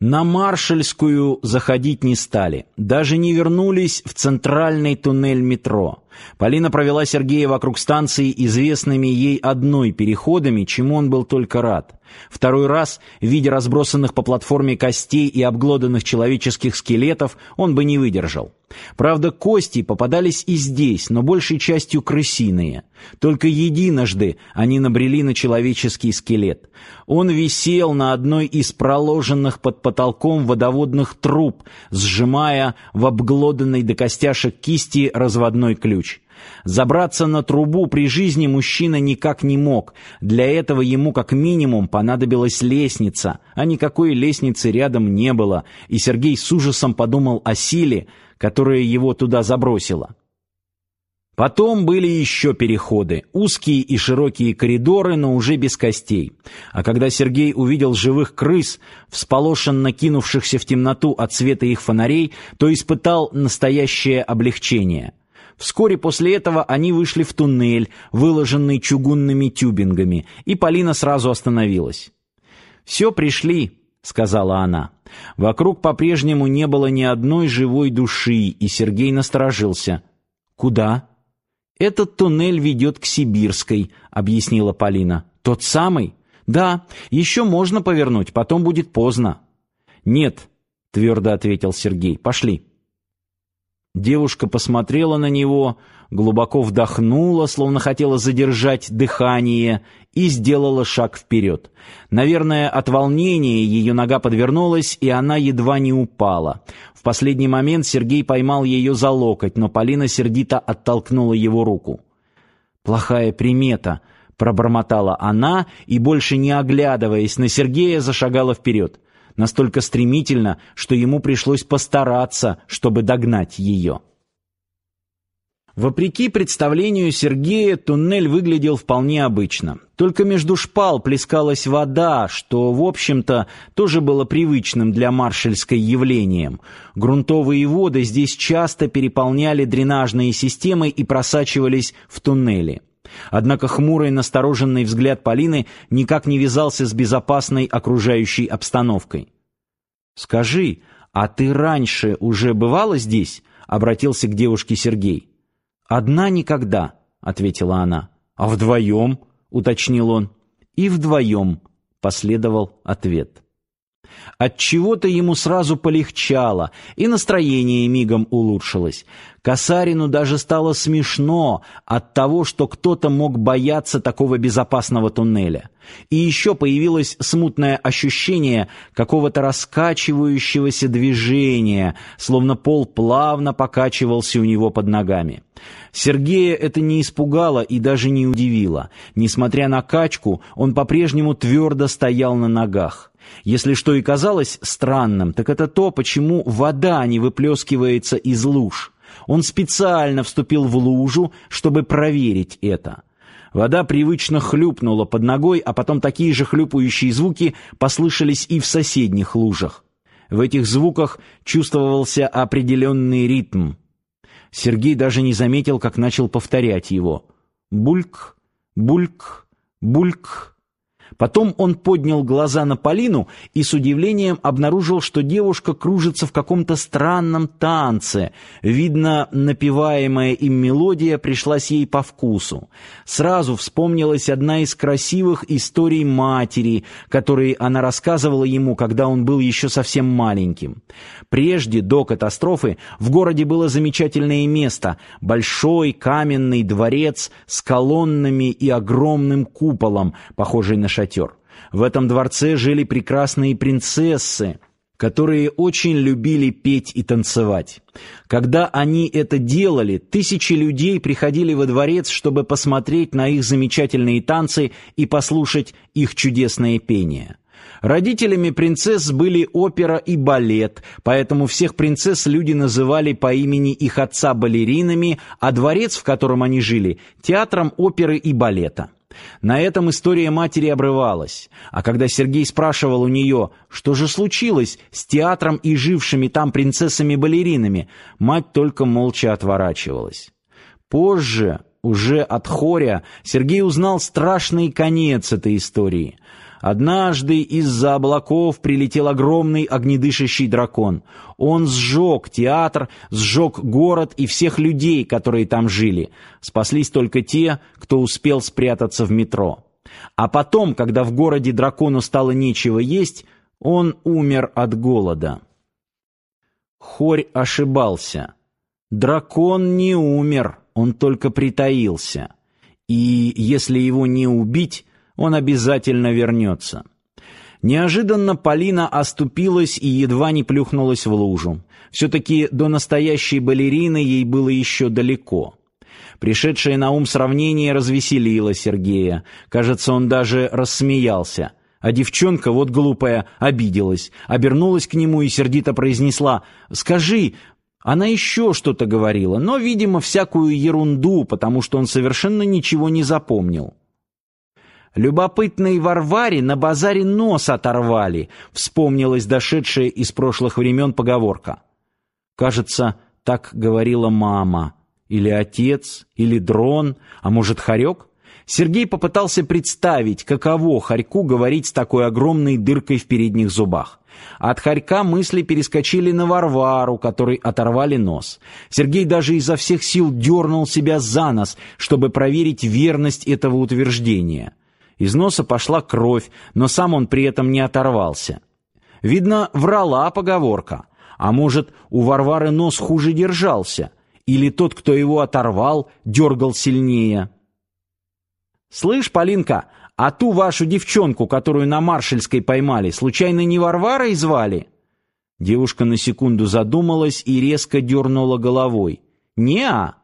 На Маршальскую заходить не стали, даже не вернулись в центральный туннель метро. Полина провела Сергея вокруг станции известными ей одной переходами, чему он был только рад. Второй раз, видя разбросанных по платформе костей и обглоданных человеческих скелетов, он бы не выдержал. Правда, кости попадались и здесь, но большей частью крысиные. Только единожды они набрели на человеческий скелет. Он висел на одной из проложенных под потолком водоводных труб, сжимая в обглоданной до костяшек кисти разводной ключ. Забраться на трубу при жизни мужчина никак не мог. Для этого ему как минимум понадобилась лестница, а никакой лестницы рядом не было, и Сергей с ужасом подумал о силе, которая его туда забросила. Потом были еще переходы, узкие и широкие коридоры, но уже без костей. А когда Сергей увидел живых крыс, всполошенно кинувшихся в темноту от света их фонарей, то испытал настоящее облегчение. Вскоре после этого они вышли в туннель, выложенный чугунными тюбингами, и Полина сразу остановилась. «Все пришли», — сказала она. Вокруг по-прежнему не было ни одной живой души, и Сергей насторожился. «Куда?» «Этот туннель ведет к Сибирской», — объяснила Полина. «Тот самый?» «Да, еще можно повернуть, потом будет поздно». «Нет», — твердо ответил Сергей. «Пошли». Девушка посмотрела на него, глубоко вдохнула, словно хотела задержать дыхание, и сделала шаг вперед. Наверное, от волнения ее нога подвернулась, и она едва не упала. В последний момент Сергей поймал ее за локоть, но Полина сердито оттолкнула его руку. «Плохая примета», — пробормотала она и, больше не оглядываясь на Сергея, зашагала вперед настолько стремительно, что ему пришлось постараться, чтобы догнать ее. Вопреки представлению Сергея, туннель выглядел вполне обычно. Только между шпал плескалась вода, что, в общем-то, тоже было привычным для маршальской явлением. Грунтовые воды здесь часто переполняли дренажные системы и просачивались в туннели. Однако хмурый настороженный взгляд Полины никак не вязался с безопасной окружающей обстановкой. «Скажи, а ты раньше уже бывала здесь?» — обратился к девушке Сергей. «Одна никогда», — ответила она. «А вдвоем?» — уточнил он. «И вдвоем», — последовал ответ. От чего-то ему сразу полегчало, и настроение мигом улучшилось. Касарину даже стало смешно от того, что кто-то мог бояться такого безопасного туннеля. И еще появилось смутное ощущение какого-то раскачивающегося движения, словно пол плавно покачивался у него под ногами. Сергея это не испугало и даже не удивило. Несмотря на качку, он по-прежнему твердо стоял на ногах. Если что и казалось странным, так это то, почему вода не выплескивается из луж. Он специально вступил в лужу, чтобы проверить это. Вода привычно хлюпнула под ногой, а потом такие же хлюпающие звуки послышались и в соседних лужах. В этих звуках чувствовался определенный ритм. Сергей даже не заметил, как начал повторять его. Бульк, бульк, бульк. Потом он поднял глаза на Полину и с удивлением обнаружил, что девушка кружится в каком-то странном танце. Видно, напеваемая им мелодия пришлась ей по вкусу. Сразу вспомнилась одна из красивых историй матери, которые она рассказывала ему, когда он был еще совсем маленьким. Прежде, до катастрофы, в городе было замечательное место — большой каменный дворец с колоннами и огромным куполом, похожий на шатер. В этом дворце жили прекрасные принцессы, которые очень любили петь и танцевать. Когда они это делали, тысячи людей приходили во дворец, чтобы посмотреть на их замечательные танцы и послушать их чудесное пение. Родителями принцесс были опера и балет, поэтому всех принцесс люди называли по имени их отца балеринами, а дворец, в котором они жили, театром оперы и балета. На этом история матери обрывалась, а когда Сергей спрашивал у нее, что же случилось с театром и жившими там принцессами-балеринами, мать только молча отворачивалась. Позже, уже от хоря, Сергей узнал страшный конец этой истории. Однажды из-за облаков прилетел огромный огнедышащий дракон. Он сжег театр, сжег город и всех людей, которые там жили. Спаслись только те, кто успел спрятаться в метро. А потом, когда в городе дракону стало нечего есть, он умер от голода. Хорь ошибался. Дракон не умер, он только притаился. И если его не убить, он обязательно вернется. Неожиданно Полина оступилась и едва не плюхнулась в лужу. Все-таки до настоящей балерины ей было еще далеко. Пришедшее на ум сравнение развеселило Сергея. Кажется, он даже рассмеялся. А девчонка, вот глупая, обиделась, обернулась к нему и сердито произнесла «Скажи, она еще что-то говорила, но, видимо, всякую ерунду, потому что он совершенно ничего не запомнил. «Любопытной Варваре на базаре нос оторвали», — вспомнилась дошедшая из прошлых времен поговорка. Кажется, так говорила мама. Или отец, или дрон, а может, хорек? Сергей попытался представить, каково хорьку говорить с такой огромной дыркой в передних зубах. От хорька мысли перескочили на Варвару, которой оторвали нос. Сергей даже изо всех сил дернул себя за нос, чтобы проверить верность этого утверждения. Из носа пошла кровь, но сам он при этом не оторвался. Видно, врала поговорка. А может, у Варвары нос хуже держался, или тот, кто его оторвал, дергал сильнее. «Слышь, Полинка, а ту вашу девчонку, которую на Маршальской поймали, случайно не Варварой звали?» Девушка на секунду задумалась и резко дернула головой. «Не-а!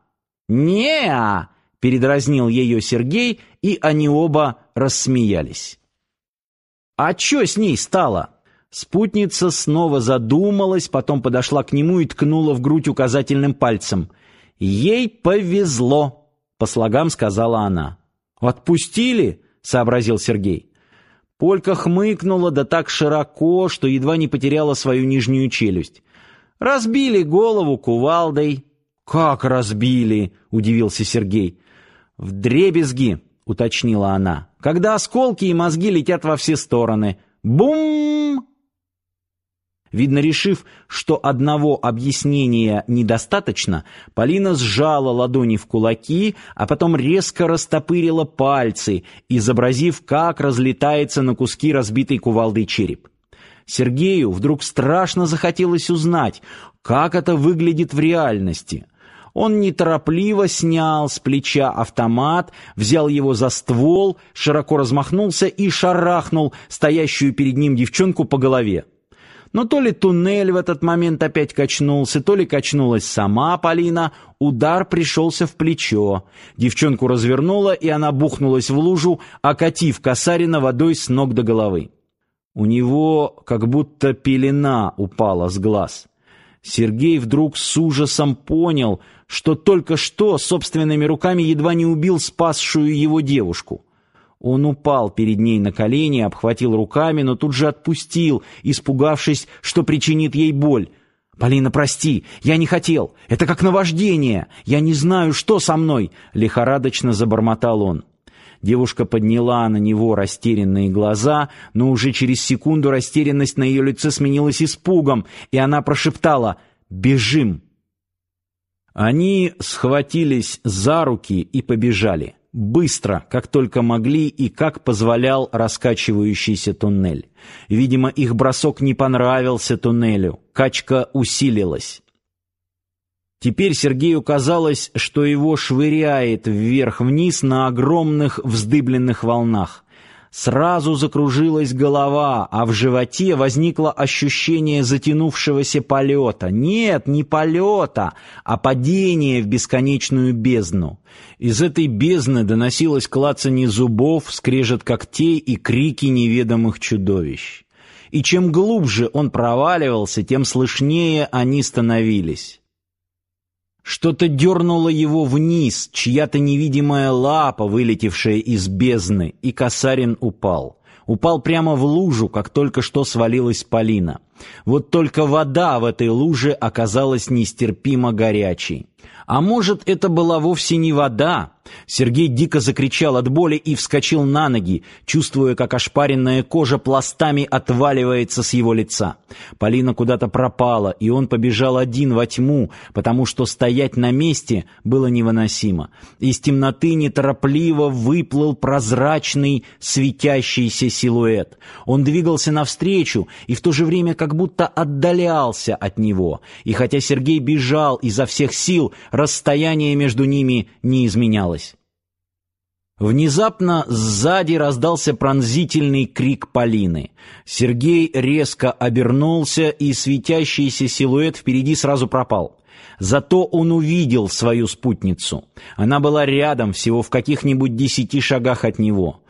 Не-а!» — передразнил ее Сергей, и они оба рассмеялись. «А чё с ней стало?» Спутница снова задумалась, потом подошла к нему и ткнула в грудь указательным пальцем. «Ей повезло», — по слогам сказала она. «Отпустили?» — сообразил Сергей. Полька хмыкнула да так широко, что едва не потеряла свою нижнюю челюсть. «Разбили голову кувалдой». «Как разбили?» — удивился Сергей. «В дребезги», — уточнила она, — «когда осколки и мозги летят во все стороны. Бум!» Видно, решив, что одного объяснения недостаточно, Полина сжала ладони в кулаки, а потом резко растопырила пальцы, изобразив, как разлетается на куски разбитый кувалдой череп. Сергею вдруг страшно захотелось узнать, как это выглядит в реальности. Он неторопливо снял с плеча автомат, взял его за ствол, широко размахнулся и шарахнул стоящую перед ним девчонку по голове. Но то ли туннель в этот момент опять качнулся, то ли качнулась сама Полина, удар пришелся в плечо. Девчонку развернуло, и она бухнулась в лужу, окатив Касарина водой с ног до головы. У него как будто пелена упала с глаз. Сергей вдруг с ужасом понял, что только что собственными руками едва не убил спасшую его девушку. Он упал перед ней на колени, обхватил руками, но тут же отпустил, испугавшись, что причинит ей боль. «Полина, прости, я не хотел. Это как наваждение. Я не знаю, что со мной», — лихорадочно забормотал он. Девушка подняла на него растерянные глаза, но уже через секунду растерянность на ее лице сменилась испугом, и она прошептала «Бежим!». Они схватились за руки и побежали быстро, как только могли и как позволял раскачивающийся туннель. Видимо, их бросок не понравился туннелю. Качка усилилась. Теперь Сергею казалось, что его швыряет вверх-вниз на огромных вздыбленных волнах. Сразу закружилась голова, а в животе возникло ощущение затянувшегося полета. Нет, не полета, а падения в бесконечную бездну. Из этой бездны доносилось клацанье зубов, скрежет когтей и крики неведомых чудовищ. И чем глубже он проваливался, тем слышнее они становились. Что-то дернуло его вниз, чья-то невидимая лапа, вылетевшая из бездны, и Касарин упал. Упал прямо в лужу, как только что свалилась Полина. Вот только вода в этой луже оказалась нестерпимо горячей. А может, это была вовсе не вода, Сергей дико закричал от боли и вскочил на ноги, чувствуя, как ошпаренная кожа пластами отваливается с его лица. Полина куда-то пропала, и он побежал один во тьму, потому что стоять на месте было невыносимо. Из темноты неторопливо выплыл прозрачный светящийся силуэт. Он двигался навстречу и в то же время как будто отдалялся от него. И хотя Сергей бежал изо всех сил, расстояние между ними не изменялось. Внезапно сзади раздался пронзительный крик Полины. Сергей резко обернулся, и светящийся силуэт впереди сразу пропал. Зато он увидел свою спутницу. Она была рядом, всего в каких-нибудь десяти шагах от него.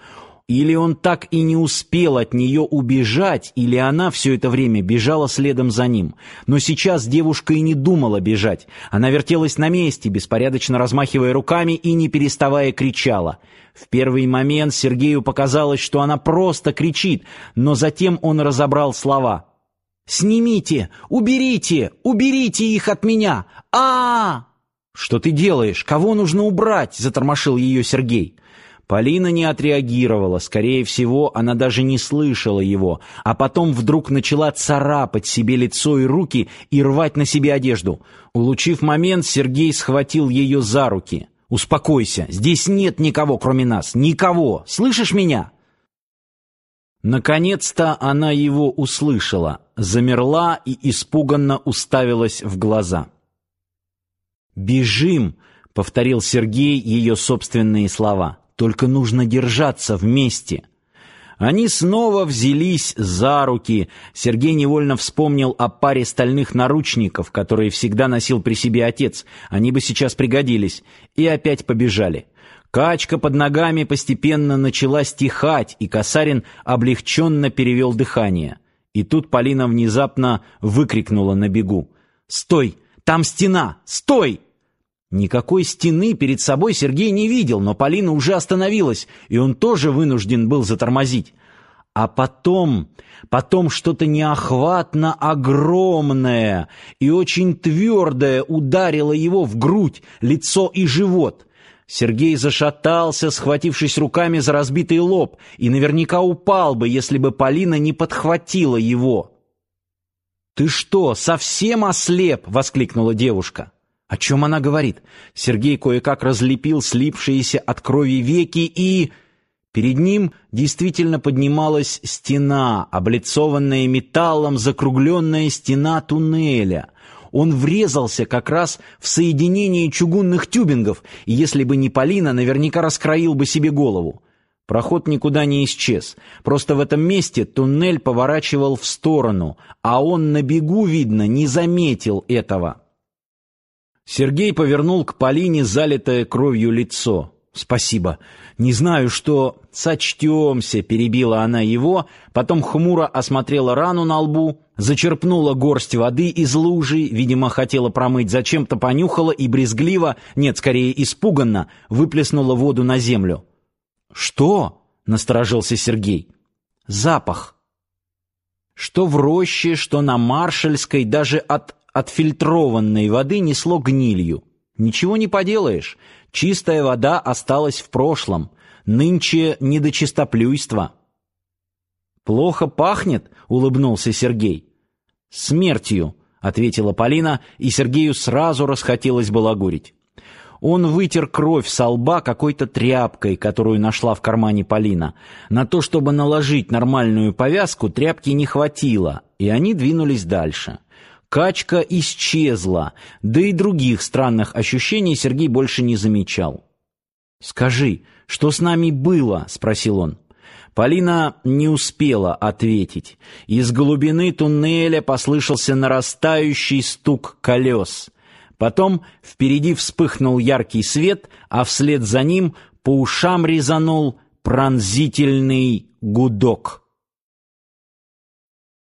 Или он так и не успел от нее убежать, или она все это время бежала следом за ним. Но сейчас девушка и не думала бежать. Она вертелась на месте, беспорядочно размахивая руками и не переставая кричала. В первый момент Сергею показалось, что она просто кричит, но затем он разобрал слова. «Снимите! Уберите! Уберите их от меня! а, -а, -а «Что ты делаешь? Кого нужно убрать?» — затормошил ее Сергей. Полина не отреагировала, скорее всего, она даже не слышала его, а потом вдруг начала царапать себе лицо и руки и рвать на себе одежду. Улучив момент, Сергей схватил ее за руки. «Успокойся, здесь нет никого, кроме нас, никого, слышишь меня?» Наконец-то она его услышала, замерла и испуганно уставилась в глаза. «Бежим!» — повторил Сергей ее собственные слова. Только нужно держаться вместе. Они снова взялись за руки. Сергей невольно вспомнил о паре стальных наручников, которые всегда носил при себе отец. Они бы сейчас пригодились. И опять побежали. Качка под ногами постепенно начала стихать, и Касарин облегченно перевел дыхание. И тут Полина внезапно выкрикнула на бегу. «Стой! Там стена! Стой!» Никакой стены перед собой Сергей не видел, но Полина уже остановилась, и он тоже вынужден был затормозить. А потом, потом что-то неохватно огромное и очень твердое ударило его в грудь, лицо и живот. Сергей зашатался, схватившись руками за разбитый лоб, и наверняка упал бы, если бы Полина не подхватила его. «Ты что, совсем ослеп?» — воскликнула девушка. О чем она говорит? Сергей кое-как разлепил слипшиеся от крови веки и... Перед ним действительно поднималась стена, облицованная металлом закругленная стена туннеля. Он врезался как раз в соединение чугунных тюбингов, и если бы не Полина, наверняка раскроил бы себе голову. Проход никуда не исчез. Просто в этом месте туннель поворачивал в сторону, а он на бегу, видно, не заметил этого. Сергей повернул к Полине залитое кровью лицо. «Спасибо. Не знаю, что...» «Сочтемся», — перебила она его, потом хмуро осмотрела рану на лбу, зачерпнула горсть воды из лужи, видимо, хотела промыть, зачем-то понюхала и брезгливо, нет, скорее испуганно, выплеснула воду на землю. «Что?» — насторожился Сергей. «Запах». Что в роще, что на Маршальской, даже от отфильтрованной воды несло гнилью. Ничего не поделаешь, чистая вода осталась в прошлом, нынче не до чистоплюйства. «Плохо пахнет?» — улыбнулся Сергей. «Смертью», — ответила Полина, и Сергею сразу расхотелось балагурить. Он вытер кровь со лба какой-то тряпкой, которую нашла в кармане Полина. На то, чтобы наложить нормальную повязку, тряпки не хватило, и они двинулись дальше. Качка исчезла, да и других странных ощущений Сергей больше не замечал. «Скажи, что с нами было?» — спросил он. Полина не успела ответить. Из глубины туннеля послышался нарастающий стук колес. Потом впереди вспыхнул яркий свет, а вслед за ним по ушам резанул пронзительный гудок.